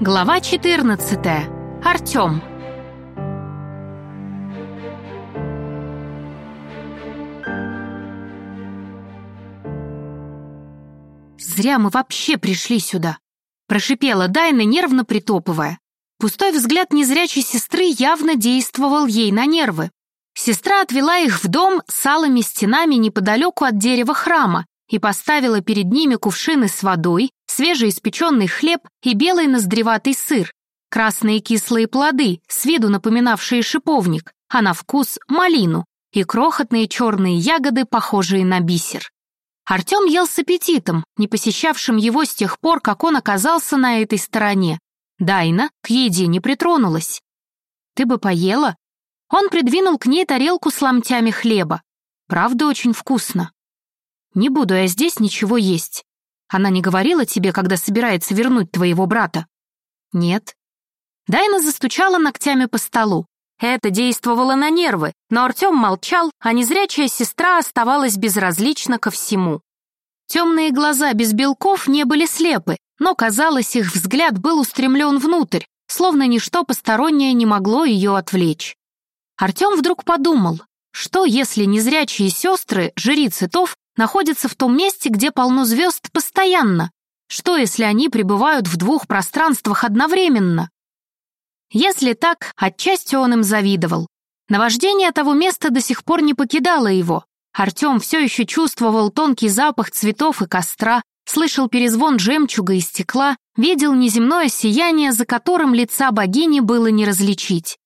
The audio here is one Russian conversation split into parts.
Глава 14. Артём. «Зря мы вообще пришли сюда», — прошипела Дайна, нервно притопывая. Пустой взгляд незрячей сестры явно действовал ей на нервы. Сестра отвела их в дом с алыми стенами неподалеку от дерева храма и поставила перед ними кувшины с водой, свежеиспеченный хлеб и белый ноздреватый сыр, красные кислые плоды, с виду напоминавшие шиповник, а на вкус — малину, и крохотные черные ягоды, похожие на бисер. Артем ел с аппетитом, не посещавшим его с тех пор, как он оказался на этой стороне. Дайна к еде не притронулась. «Ты бы поела?» Он придвинул к ней тарелку с ломтями хлеба. Правда, очень вкусно. «Не буду я здесь ничего есть. Она не говорила тебе, когда собирается вернуть твоего брата?» «Нет». Дайна застучала ногтями по столу. Это действовало на нервы, но Артем молчал, а незрячая сестра оставалась безразлична ко всему. Темные глаза без белков не были слепы, но, казалось, их взгляд был устремлен внутрь, словно ничто постороннее не могло ее отвлечь. Артем вдруг подумал, что если незрячие сестры, жрицы Тов, находятся в том месте, где полно звезд постоянно? Что если они пребывают в двух пространствах одновременно? Если так, отчасти он им завидовал. Наваждение того места до сих пор не покидало его. Артем все еще чувствовал тонкий запах цветов и костра, слышал перезвон жемчуга и стекла, видел неземное сияние, за которым лица богини было не различить.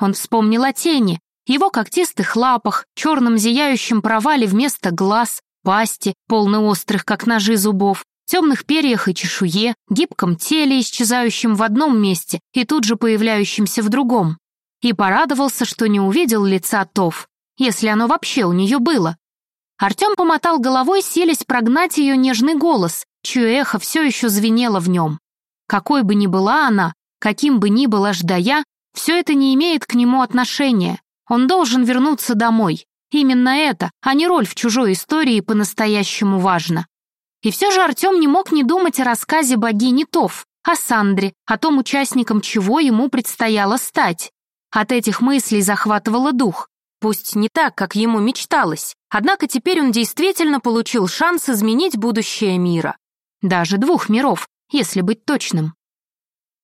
Он вспомнил о тени, его когтистых лапах, черном зияющем провале вместо глаз, пасти, полной острых, как ножи зубов, темных перьях и чешуе, гибком теле, исчезающем в одном месте и тут же появляющемся в другом. И порадовался, что не увидел лица Тов, если оно вообще у нее было. Артем помотал головой, селись прогнать ее нежный голос, чье эхо все еще звенело в нем. Какой бы ни была она, каким бы ни была Ждая, все это не имеет к нему отношения. Он должен вернуться домой. Именно это, а не роль в чужой истории, по-настоящему важно. И все же Артем не мог не думать о рассказе богини Тов, о Сандре, о том участником чего ему предстояло стать. От этих мыслей захватывало дух. Пусть не так, как ему мечталось, однако теперь он действительно получил шанс изменить будущее мира. Даже двух миров, если быть точным.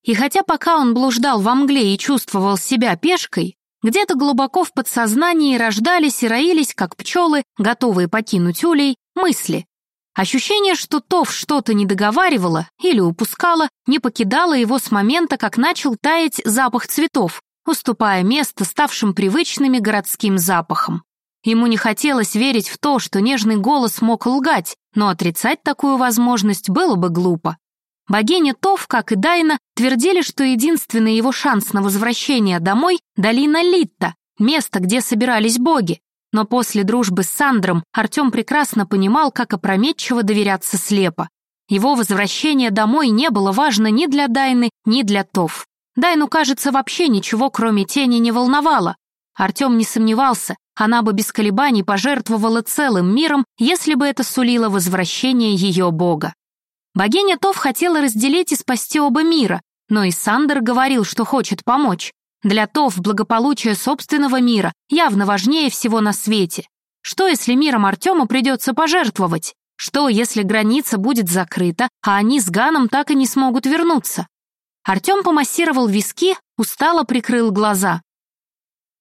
И хотя пока он блуждал во мгле и чувствовал себя пешкой, где-то глубоко в подсознании рождались и роились, как пчелы, готовые покинуть улей, мысли. Ощущение, что Тов что-то не договаривала или упускала, не покидало его с момента, как начал таять запах цветов, уступая место ставшим привычными городским запахам. Ему не хотелось верить в то, что нежный голос мог лгать, но отрицать такую возможность было бы глупо. Богиня Тов, как и Дайна, твердили, что единственный его шанс на возвращение домой — долина Литта, место, где собирались боги, но после дружбы с Сандром Артем прекрасно понимал, как опрометчиво доверяться слепо. Его возвращение домой не было важно ни для Дайны, ни для Тов. Дайну, кажется, вообще ничего, кроме тени, не волновало. Артем не сомневался, она бы без колебаний пожертвовала целым миром, если бы это сулило возвращение ее бога. Богиня Тов хотела разделить и спасти оба мира, но и Сандер говорил, что хочет помочь. Для ТОВ благополучие собственного мира явно важнее всего на свете. Что, если миром Артема придется пожертвовать? Что, если граница будет закрыта, а они с Ганом так и не смогут вернуться? Артем помассировал виски, устало прикрыл глаза.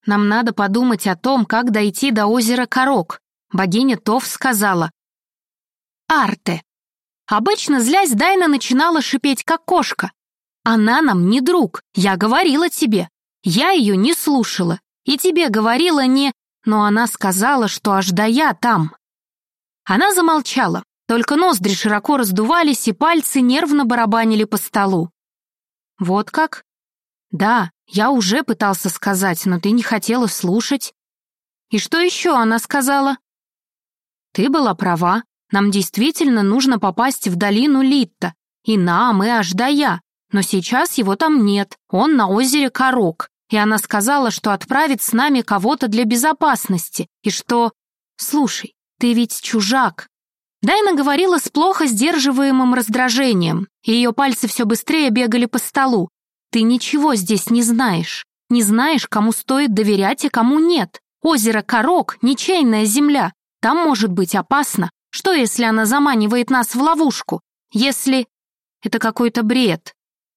«Нам надо подумать о том, как дойти до озера Корок», богиня Тов сказала. «Арте». Обычно злясь Дайна начинала шипеть, как кошка. «Она нам не друг, я говорила тебе. Я ее не слушала, и тебе говорила не... Но она сказала, что аж да я там. Она замолчала, только ноздри широко раздувались, и пальцы нервно барабанили по столу. «Вот как?» «Да, я уже пытался сказать, но ты не хотела слушать». «И что еще она сказала?» «Ты была права. Нам действительно нужно попасть в долину Литта. И нам, и аж да я. Но сейчас его там нет. Он на озере Корок и она сказала, что отправит с нами кого-то для безопасности, и что... Слушай, ты ведь чужак. Дайна говорила с плохо сдерживаемым раздражением, и ее пальцы все быстрее бегали по столу. «Ты ничего здесь не знаешь. Не знаешь, кому стоит доверять и кому нет. Озеро Корок — ничейная земля. Там может быть опасно. Что, если она заманивает нас в ловушку? Если... Это какой-то бред.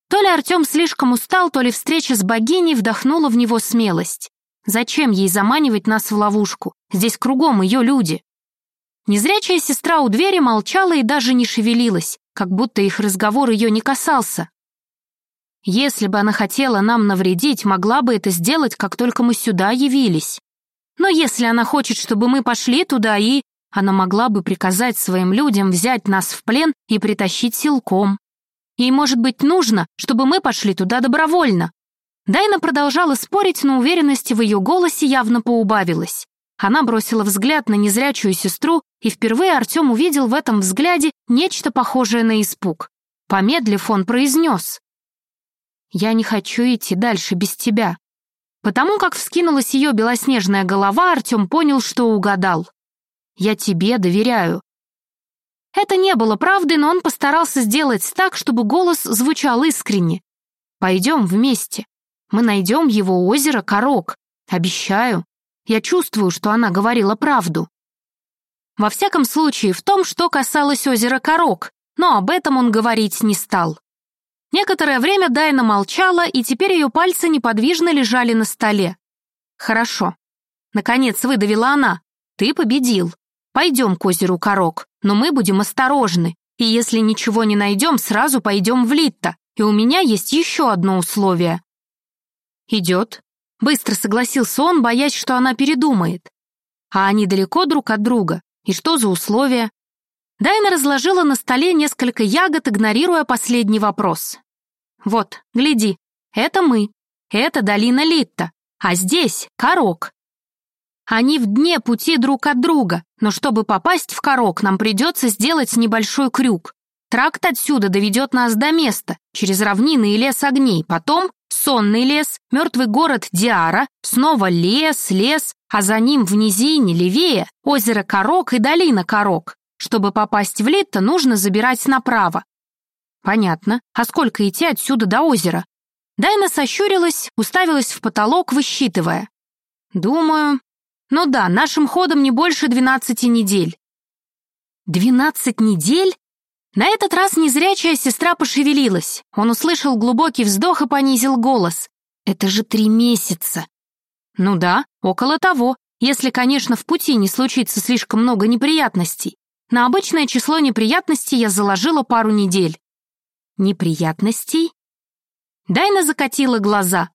То ли Артем слишком устал, то ли встреча с богиней вдохнула в него смелость. Зачем ей заманивать нас в ловушку? Здесь кругом ее люди. Незрячая сестра у двери молчала и даже не шевелилась, как будто их разговор ее не касался. Если бы она хотела нам навредить, могла бы это сделать, как только мы сюда явились. Но если она хочет, чтобы мы пошли туда и... Она могла бы приказать своим людям взять нас в плен и притащить силком. Ей, может быть, нужно, чтобы мы пошли туда добровольно. Дайна продолжала спорить, но уверенности в ее голосе явно поубавилась. Она бросила взгляд на незрячую сестру, и впервые Артем увидел в этом взгляде нечто похожее на испуг. Помедлив, он произнес. «Я не хочу идти дальше без тебя». Потому как вскинулась ее белоснежная голова, Артем понял, что угадал. «Я тебе доверяю». Это не было правдой, но он постарался сделать так, чтобы голос звучал искренне. «Пойдем вместе. Мы найдем его озеро Корок. Обещаю». Я чувствую, что она говорила правду. Во всяком случае, в том, что касалось озера Корок, но об этом он говорить не стал. Некоторое время Дайна молчала, и теперь ее пальцы неподвижно лежали на столе. «Хорошо». Наконец выдавила она. «Ты победил. Пойдем к озеру Корок, но мы будем осторожны, и если ничего не найдем, сразу пойдем в Литта, и у меня есть еще одно условие». «Идет», Быстро согласился он, боясь, что она передумает. А они далеко друг от друга. И что за условия? Дайна разложила на столе несколько ягод, игнорируя последний вопрос. «Вот, гляди, это мы. Это долина Литта. А здесь — Корок. Они в дне пути друг от друга, но чтобы попасть в Корок, нам придется сделать небольшой крюк. Тракт отсюда доведет нас до места, через равнины и лес огней, потом сонный лес, мертвый город Диара, снова лес, лес, а за ним в низине, левее, озеро Корок и долина Корок. Чтобы попасть в Литто, нужно забирать направо. Понятно. А сколько идти отсюда до озера? Дайна сощурилась, уставилась в потолок, высчитывая. Думаю... Ну да, нашим ходом не больше двенадцати недель. Двенадцать недель? На этот раз незрячая сестра пошевелилась. Он услышал глубокий вздох и понизил голос. «Это же три месяца!» «Ну да, около того, если, конечно, в пути не случится слишком много неприятностей. На обычное число неприятностей я заложила пару недель». «Неприятностей?» Дайна закатила глаза.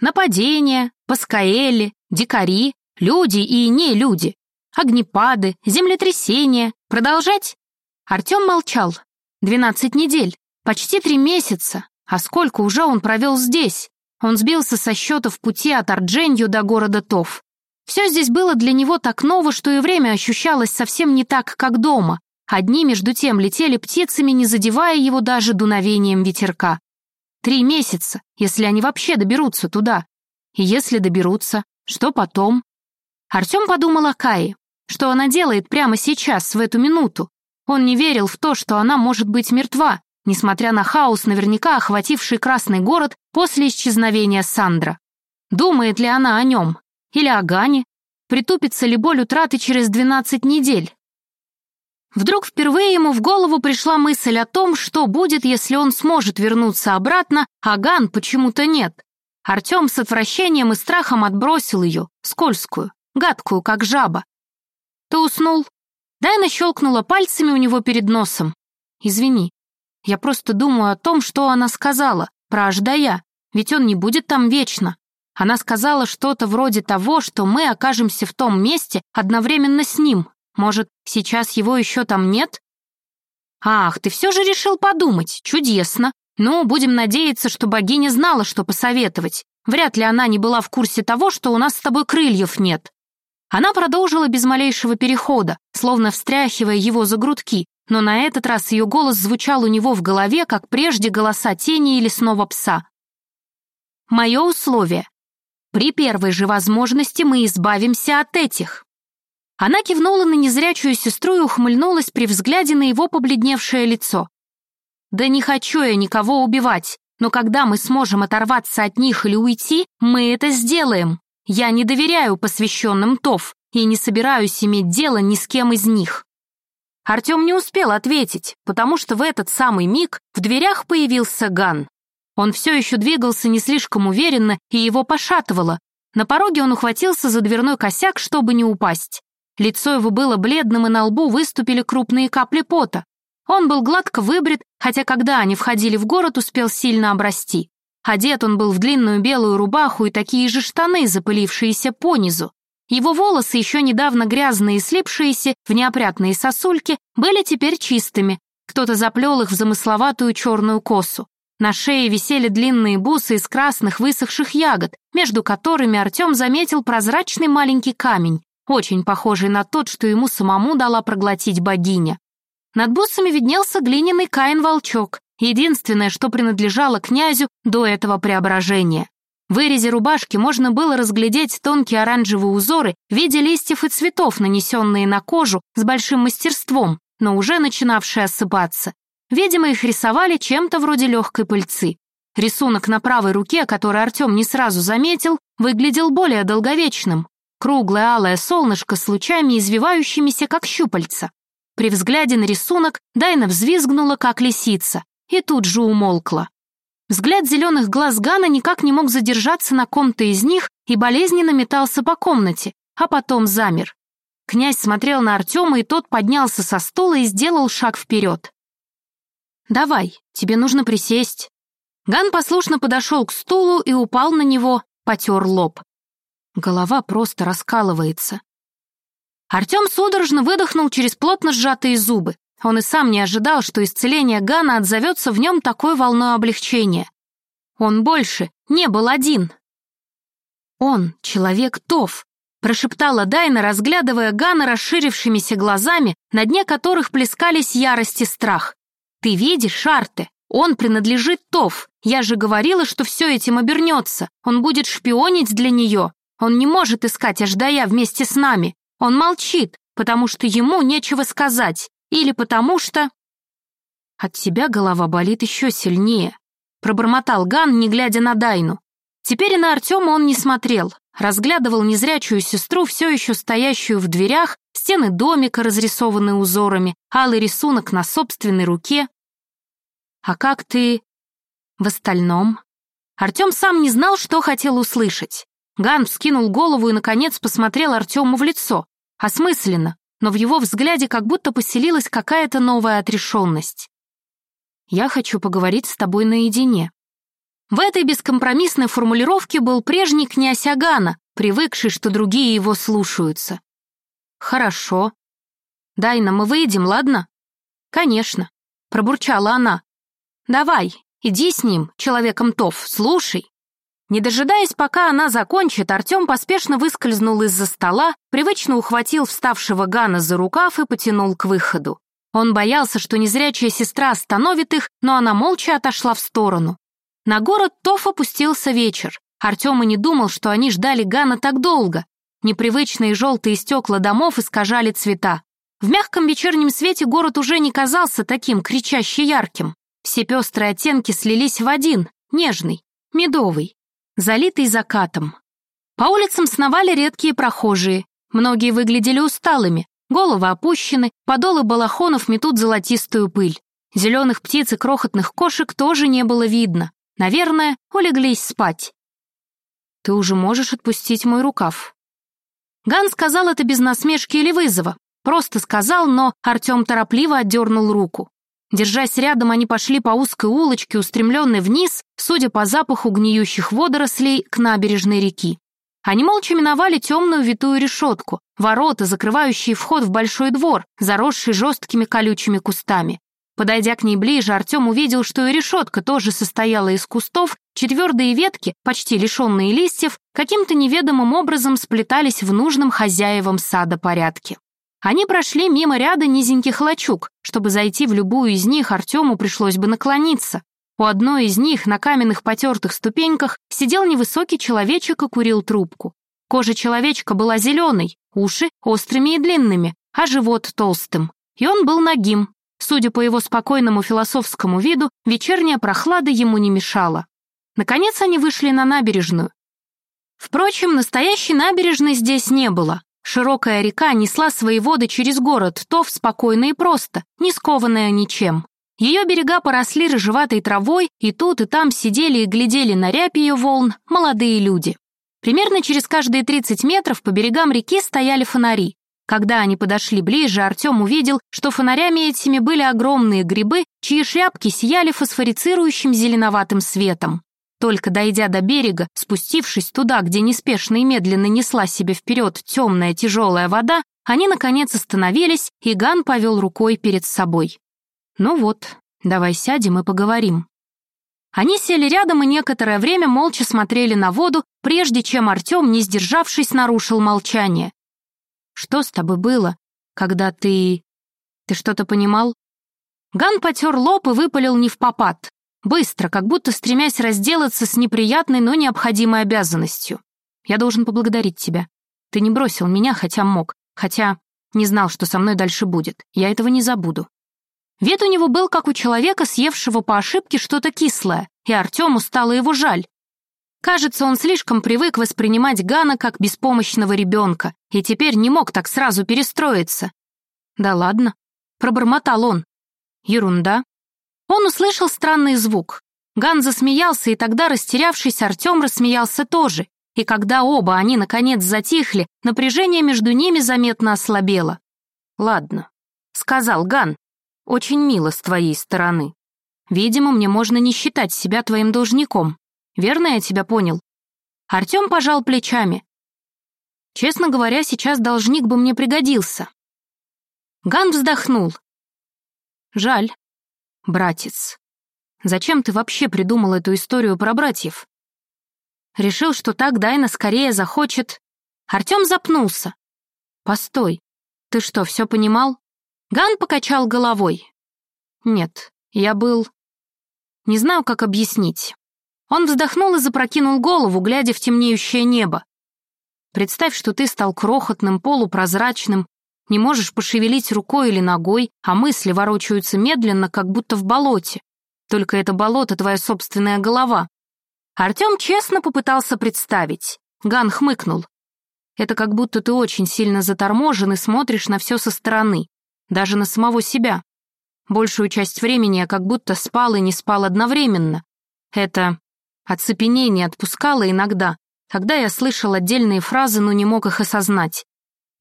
Нападения, паскаэли, дикари, люди и не люди, огнепады, землетрясения. Продолжать? Артем молчал. Двенадцать недель, почти три месяца. А сколько уже он провел здесь? Он сбился со счета в пути от Ардженью до города Тов. Все здесь было для него так ново, что и время ощущалось совсем не так, как дома. Одни, между тем, летели птицами, не задевая его даже дуновением ветерка. Три месяца, если они вообще доберутся туда. И если доберутся, что потом? Артем подумал о Кае. Что она делает прямо сейчас, в эту минуту? Он не верил в то, что она может быть мертва, несмотря на хаос, наверняка охвативший Красный город после исчезновения Сандра. Думает ли она о нем? Или о Гане? Притупится ли боль утраты через 12 недель? Вдруг впервые ему в голову пришла мысль о том, что будет, если он сможет вернуться обратно, а Ган почему-то нет. Артем с отвращением и страхом отбросил ее, скользкую, гадкую, как жаба. «Ты уснул?» Дайна щелкнула пальцами у него перед носом. «Извини, я просто думаю о том, что она сказала, про Аждая, ведь он не будет там вечно. Она сказала что-то вроде того, что мы окажемся в том месте одновременно с ним. Может, сейчас его еще там нет? Ах, ты все же решил подумать. Чудесно. Ну, будем надеяться, что богиня знала, что посоветовать. Вряд ли она не была в курсе того, что у нас с тобой крыльев нет. Она продолжила без малейшего перехода, словно встряхивая его за грудки, но на этот раз ее голос звучал у него в голове, как прежде голоса тени или снова пса. «Мое условие. При первой же возможности мы избавимся от этих». Она кивнула на незрячую сестру и ухмыльнулась при взгляде на его побледневшее лицо. «Да не хочу я никого убивать, но когда мы сможем оторваться от них или уйти, мы это сделаем. Я не доверяю посвященным ТОВ и не собираюсь иметь дело ни с кем из них». Артем не успел ответить, потому что в этот самый миг в дверях появился Ган. Он все еще двигался не слишком уверенно, и его пошатывало. На пороге он ухватился за дверной косяк, чтобы не упасть. Лицо его было бледным, и на лбу выступили крупные капли пота. Он был гладко выбрит, хотя когда они входили в город, успел сильно обрасти. Одет он был в длинную белую рубаху и такие же штаны, запылившиеся понизу. Его волосы, еще недавно грязные и слипшиеся в неопрятные сосульки, были теперь чистыми. Кто-то заплел их в замысловатую черную косу. На шее висели длинные бусы из красных высохших ягод, между которыми Артем заметил прозрачный маленький камень, очень похожий на тот, что ему самому дала проглотить богиня. Над бусами виднелся глиняный каин-волчок, единственное, что принадлежало князю до этого преображения. В вырезе рубашки можно было разглядеть тонкие оранжевые узоры в виде листьев и цветов, нанесенные на кожу с большим мастерством, но уже начинавшие осыпаться. Видимо, их рисовали чем-то вроде легкой пыльцы. Рисунок на правой руке, который Артем не сразу заметил, выглядел более долговечным. Круглое алое солнышко с лучами, извивающимися, как щупальца. При взгляде на рисунок Дайна взвизгнула, как лисица, и тут же умолкла. Взгляд зеленых глаз Гана никак не мог задержаться на ком-то из них и болезненно метался по комнате, а потом замер. Князь смотрел на Артема, и тот поднялся со стула и сделал шаг вперед. «Давай, тебе нужно присесть». Ган послушно подошел к стулу и упал на него, потер лоб. Голова просто раскалывается. Артем судорожно выдохнул через плотно сжатые зубы. Он и сам не ожидал, что исцеление Гана отзовется в нем такой волной облегчения. Он больше не был один. Он — человек Тов, прошептала Дайна, разглядывая Гана расширившимися глазами, на дне которых плескались ярость и страх. «Ты видишь, Шарте? Он принадлежит Тов. Я же говорила, что все этим обернется. Он будет шпионить для нее. Он не может искать Аждая вместе с нами. Он молчит, потому что ему нечего сказать. Или потому что...» «От тебя голова болит еще сильнее», — пробормотал Ган, не глядя на Дайну. Теперь и на Артема он не смотрел, разглядывал незрячую сестру, все еще стоящую в дверях, стены домика, разрисованные узорами, алый рисунок на собственной руке. «А как ты...» «В остальном...» Артем сам не знал, что хотел услышать. Ган вскинул голову и, наконец, посмотрел Артему в лицо. Осмысленно, но в его взгляде как будто поселилась какая-то новая отрешенность. «Я хочу поговорить с тобой наедине». В этой бескомпромиссной формулировке был прежний князь Агана, привыкший, что другие его слушаются. «Хорошо. Дайна, мы выйдем, ладно?» «Конечно», — пробурчала она. «Давай, иди с ним, человеком Тов, слушай». Не дожидаясь, пока она закончит, Артем поспешно выскользнул из-за стола, привычно ухватил вставшего Гана за рукав и потянул к выходу. Он боялся, что незрячая сестра остановит их, но она молча отошла в сторону. На город Тоф опустился вечер. Артем и не думал, что они ждали Гана так долго. Непривычные желтые стекла домов искажали цвета. В мягком вечернем свете город уже не казался таким кричаще ярким. Все пестрые оттенки слились в один, нежный, медовый, залитый закатом. По улицам сновали редкие прохожие. Многие выглядели усталыми, головы опущены, подолы балахонов метут золотистую пыль. Зеленых птиц и крохотных кошек тоже не было видно. Наверное, улеглись спать. «Ты уже можешь отпустить мой рукав», Ган сказал это без насмешки или вызова. Просто сказал, но Артем торопливо отдернул руку. Держась рядом, они пошли по узкой улочке, устремленной вниз, судя по запаху гниющих водорослей, к набережной реки. Они молча миновали темную витую решетку, ворота, закрывающие вход в большой двор, заросший жесткими колючими кустами. Подойдя к ней ближе, Артем увидел, что и решетка тоже состояла из кустов, четвердые ветки, почти лишенные листьев, каким-то неведомым образом сплетались в нужном хозяевам сада порядке. Они прошли мимо ряда низеньких лачуг. Чтобы зайти в любую из них, Артему пришлось бы наклониться. У одной из них на каменных потертых ступеньках сидел невысокий человечек и курил трубку. Кожа человечка была зеленой, уши острыми и длинными, а живот толстым. И он был нагим. Судя по его спокойному философскому виду, вечерняя прохлада ему не мешала. Наконец они вышли на набережную. Впрочем, настоящей набережной здесь не было. Широкая река несла свои воды через город, тов спокойно и просто, не скованная ничем. Ее берега поросли рыжеватой травой, и тут и там сидели и глядели на рябь ее волн молодые люди. Примерно через каждые 30 метров по берегам реки стояли фонари. Когда они подошли ближе, Артем увидел, что фонарями этими были огромные грибы, чьи шляпки сияли фосфорицирующим зеленоватым светом. Только дойдя до берега, спустившись туда, где неспешно и медленно несла себе вперед темная тяжелая вода, они, наконец, остановились, и Ган повел рукой перед собой. «Ну вот, давай сядем и поговорим». Они сели рядом и некоторое время молча смотрели на воду, прежде чем Артем, не сдержавшись, нарушил молчание. «Что с тобой было, когда ты... Ты что-то понимал?» Ган потер лоб и выпалил не в попад. Быстро, как будто стремясь разделаться с неприятной, но необходимой обязанностью. Я должен поблагодарить тебя. Ты не бросил меня, хотя мог, хотя не знал, что со мной дальше будет. Я этого не забуду. Вид у него был, как у человека, съевшего по ошибке что-то кислое, и Артему стало его жаль. Кажется, он слишком привык воспринимать Гана как беспомощного ребенка, и теперь не мог так сразу перестроиться. «Да ладно», — пробормотал он. «Ерунда. Он услышал странный звук. Ган засмеялся, и тогда, растерявшись, Артем рассмеялся тоже. И когда оба они, наконец, затихли, напряжение между ними заметно ослабело. «Ладно», — сказал Ган, — «очень мило с твоей стороны. Видимо, мне можно не считать себя твоим должником. Верно я тебя понял?» Артем пожал плечами. «Честно говоря, сейчас должник бы мне пригодился». Ган вздохнул. «Жаль. Братец. Зачем ты вообще придумал эту историю про братьев? Решил, что так Дайна скорее захочет... Артем запнулся. Постой, ты что, все понимал? Ган покачал головой. Нет, я был... Не знаю, как объяснить. Он вздохнул и запрокинул голову, глядя в темнеющее небо. Представь, что ты стал крохотным, полупрозрачным, не можешь пошевелить рукой или ногой, а мысли ворочаются медленно, как будто в болоте. Только это болото твоя собственная голова. Артем честно попытался представить. Ган хмыкнул. Это как будто ты очень сильно заторможен и смотришь на все со стороны, даже на самого себя. Большую часть времени я как будто спал и не спал одновременно. Это оцепенение отпускало иногда, когда я слышал отдельные фразы, но не мог их осознать.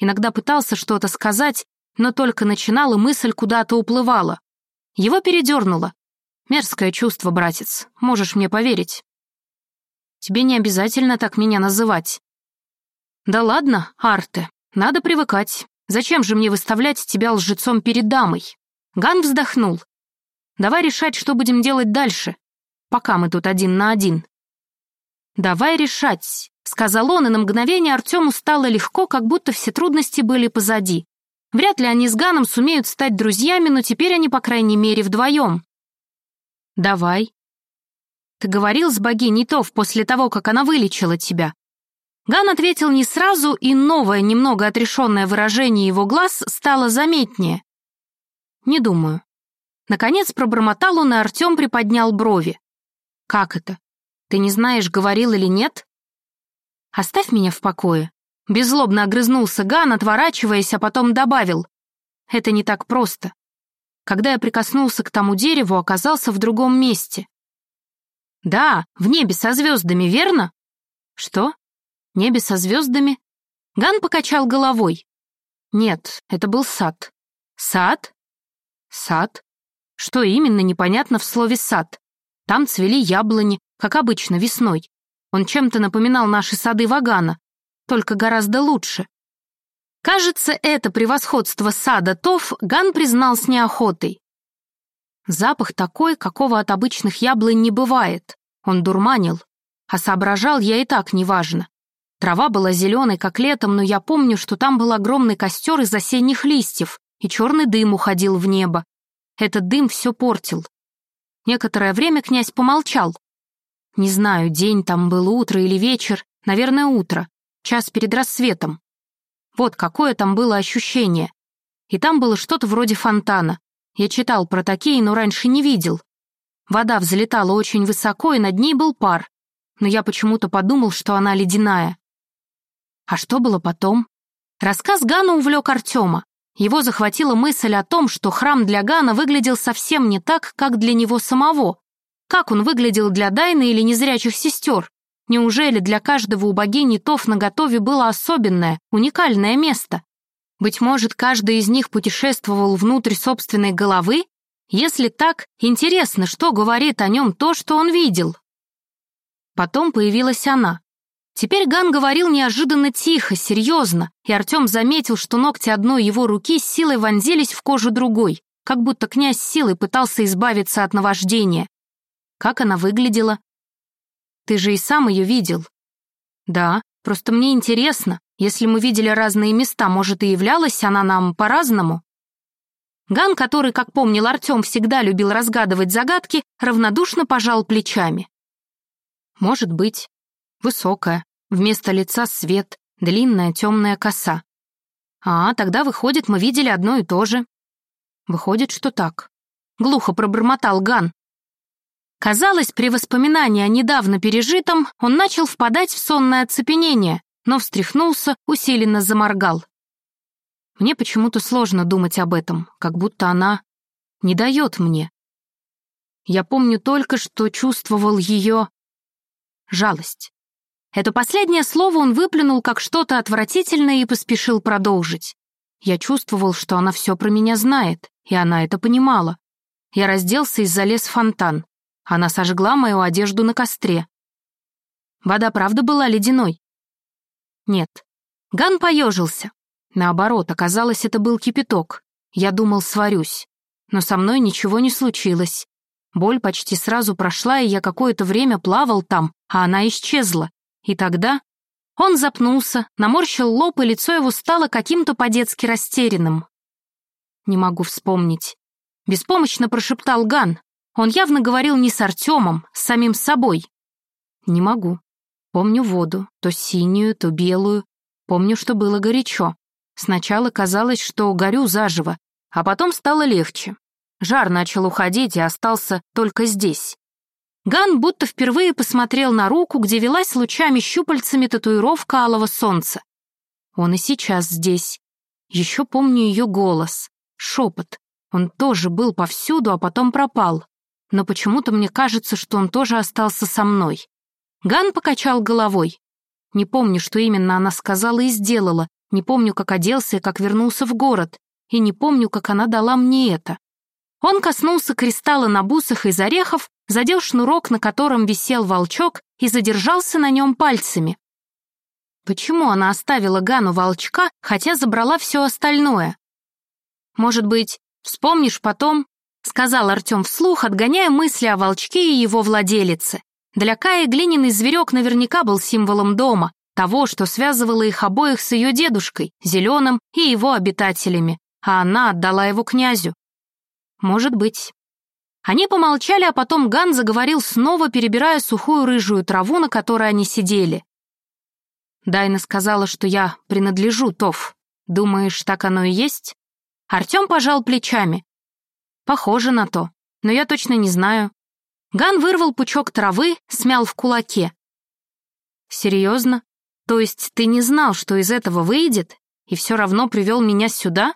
Иногда пытался что-то сказать, но только начинал, и мысль куда-то уплывала. Его передернуло. Мерзкое чувство, братец, можешь мне поверить. Тебе не обязательно так меня называть. Да ладно, Арте, надо привыкать. Зачем же мне выставлять тебя лжецом перед дамой? Ган вздохнул. Давай решать, что будем делать дальше, пока мы тут один на один. Давай решать, — сказал он, и на мгновение Артему стало легко, как будто все трудности были позади. Вряд ли они с Ганом сумеют стать друзьями, но теперь они, по крайней мере, вдвоем. «Давай». «Ты говорил с богиней Тов после того, как она вылечила тебя?» Ган ответил не сразу, и новое, немного отрешенное выражение его глаз стало заметнее. «Не думаю». Наконец пробормотал он, и Артем приподнял брови. «Как это? Ты не знаешь, говорил или нет?» «Оставь меня в покое». Беззлобно огрызнулся Ган, отворачиваясь, а потом добавил. «Это не так просто. Когда я прикоснулся к тому дереву, оказался в другом месте». «Да, в небе со звездами, верно?» «Что? Небе со звездами?» Ган покачал головой. «Нет, это был сад». «Сад?» «Сад?» Что именно, непонятно в слове «сад». Там цвели яблони, как обычно, весной. Он чем-то напоминал наши сады Вагана, только гораздо лучше. Кажется, это превосходство сада Тоф Ган признал с неохотой. Запах такой, какого от обычных яблонь не бывает. Он дурманил. А соображал я и так неважно. Трава была зеленой, как летом, но я помню, что там был огромный костер из осенних листьев, и черный дым уходил в небо. Этот дым все портил. Некоторое время князь помолчал, не знаю, день там был, утро или вечер, наверное, утро, час перед рассветом. Вот какое там было ощущение. И там было что-то вроде фонтана. Я читал про такие, но раньше не видел. Вода взлетала очень высоко, и над ней был пар. Но я почему-то подумал, что она ледяная. А что было потом? Рассказ Гана увлек Артема. Его захватила мысль о том, что храм для Гана выглядел совсем не так, как для него самого. Как он выглядел для Дайны или незрячих сестер? Неужели для каждого у богини Тоф на готове было особенное, уникальное место? Быть может, каждый из них путешествовал внутрь собственной головы? Если так, интересно, что говорит о нем то, что он видел. Потом появилась она. Теперь Ган говорил неожиданно тихо, серьезно, и Артем заметил, что ногти одной его руки с силой вонзились в кожу другой, как будто князь силой пытался избавиться от наваждения. Как она выглядела? Ты же и сам ее видел. Да, просто мне интересно, если мы видели разные места, может, и являлась она нам по-разному? Ган, который, как помнил Артем, всегда любил разгадывать загадки, равнодушно пожал плечами. Может быть. Высокая, вместо лица свет, длинная темная коса. А, тогда, выходит, мы видели одно и то же. Выходит, что так. Глухо пробормотал Ган. Казалось, при воспоминании о недавно пережитом он начал впадать в сонное оцепенение, но встряхнулся, усиленно заморгал. Мне почему-то сложно думать об этом, как будто она не дает мне. Я помню только, что чувствовал ее жалость. Это последнее слово он выплюнул как что-то отвратительное и поспешил продолжить. Я чувствовал, что она все про меня знает, и она это понимала. Я разделся и залез в фонтан. Она сожгла мою одежду на костре. Вода правда была ледяной? Нет. Ган поежился. Наоборот, оказалось, это был кипяток. Я думал, сварюсь. Но со мной ничего не случилось. Боль почти сразу прошла, и я какое-то время плавал там, а она исчезла. И тогда он запнулся, наморщил лоб, и лицо его стало каким-то по-детски растерянным. «Не могу вспомнить». Беспомощно прошептал Ган. Он явно говорил не с Артемом, с самим собой. «Не могу. Помню воду, то синюю, то белую. Помню, что было горячо. Сначала казалось, что горю заживо, а потом стало легче. Жар начал уходить и остался только здесь. Ган будто впервые посмотрел на руку, где велась лучами щупальцами татуировка алого солнца. Он и сейчас здесь. Еще помню ее голос, шепот. Он тоже был повсюду, а потом пропал. Но почему-то мне кажется, что он тоже остался со мной. Ган покачал головой. Не помню, что именно она сказала и сделала, не помню, как оделся и как вернулся в город, и не помню, как она дала мне это. Он коснулся кристалла на бусах из орехов, задел шнурок, на котором висел волчок, и задержался на нем пальцами. Почему она оставила Гану волчка, хотя забрала все остальное? Может быть, вспомнишь потом, сказал Артем вслух, отгоняя мысли о волчке и его владелице. Для Каи глиняный зверек наверняка был символом дома, того, что связывало их обоих с ее дедушкой, Зеленым и его обитателями, а она отдала его князю. Может быть. Они помолчали, а потом Ган заговорил снова, перебирая сухую рыжую траву, на которой они сидели. Дайна сказала, что я принадлежу Тов. Думаешь, так оно и есть? Артем пожал плечами. Похоже на то, но я точно не знаю. Ган вырвал пучок травы, смял в кулаке. Серьезно? То есть ты не знал, что из этого выйдет, и все равно привел меня сюда?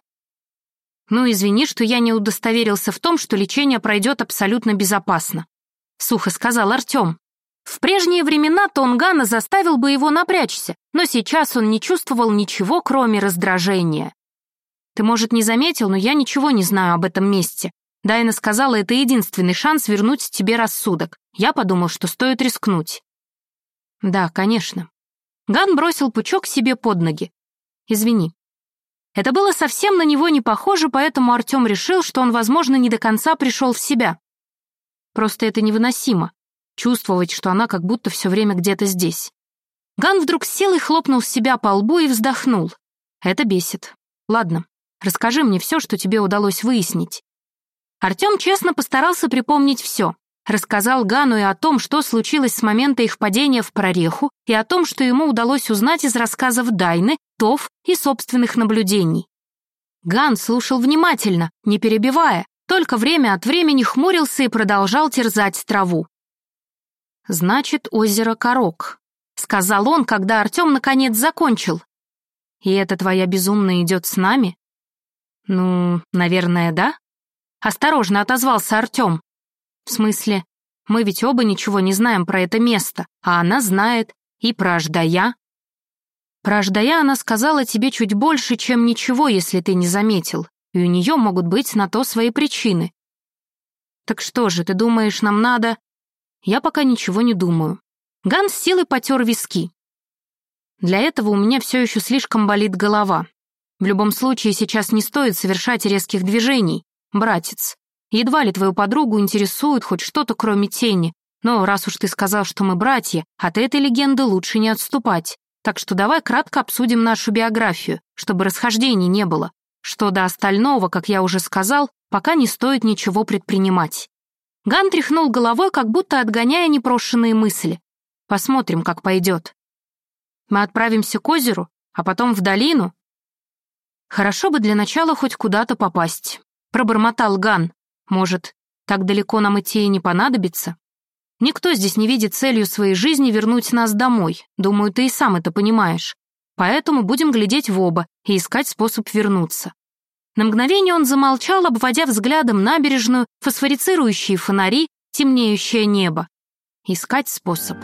«Ну, извини, что я не удостоверился в том, что лечение пройдет абсолютно безопасно», — сухо сказал Артем. В прежние времена Тонгана заставил бы его напрячься, но сейчас он не чувствовал ничего, кроме раздражения. «Ты, может, не заметил, но я ничего не знаю об этом месте. Дайна сказала, это единственный шанс вернуть тебе рассудок. Я подумал, что стоит рискнуть». «Да, конечно». Ган бросил пучок себе под ноги. «Извини, это было совсем на него не похоже, поэтому Артем решил, что он, возможно, не до конца пришел в себя. Просто это невыносимо. Чувствовать, что она как будто все время где-то здесь. Ган вдруг сел и хлопнул себя по лбу и вздохнул. Это бесит. Ладно, расскажи мне все, что тебе удалось выяснить. Артем честно постарался припомнить все. рассказал Гану и о том, что случилось с момента их падения в прореху, и о том, что ему удалось узнать из рассказов Дайны, Тов и собственных наблюдений. Ган слушал внимательно, не перебивая, только время от времени хмурился и продолжал терзать траву. «Значит, озеро Корок», — сказал он, когда Артем наконец закончил. «И это твоя безумная идет с нами?» «Ну, наверное, да?» Осторожно отозвался Артем. «В смысле, мы ведь оба ничего не знаем про это место, а она знает и про Аждая». «Про Аждая она сказала тебе чуть больше, чем ничего, если ты не заметил, и у нее могут быть на то свои причины». «Так что же, ты думаешь, нам надо...» «Я пока ничего не думаю». Ган с силой потер виски. «Для этого у меня все еще слишком болит голова. В любом случае, сейчас не стоит совершать резких движений, братец. Едва ли твою подругу интересует хоть что-то, кроме тени. Но раз уж ты сказал, что мы братья, от этой легенды лучше не отступать. Так что давай кратко обсудим нашу биографию, чтобы расхождений не было. Что до остального, как я уже сказал, пока не стоит ничего предпринимать. Ган тряхнул головой, как будто отгоняя непрошенные мысли. Посмотрим, как пойдет. Мы отправимся к озеру, а потом в долину, Хорошо бы для начала хоть куда-то попасть. Пробормотал Ган. Может, так далеко нам идти и не понадобится? Никто здесь не видит целью своей жизни вернуть нас домой. Думаю, ты и сам это понимаешь. Поэтому будем глядеть в оба и искать способ вернуться. На мгновение он замолчал, обводя взглядом набережную, фосфорицирующие фонари, темнеющее небо. Искать способ.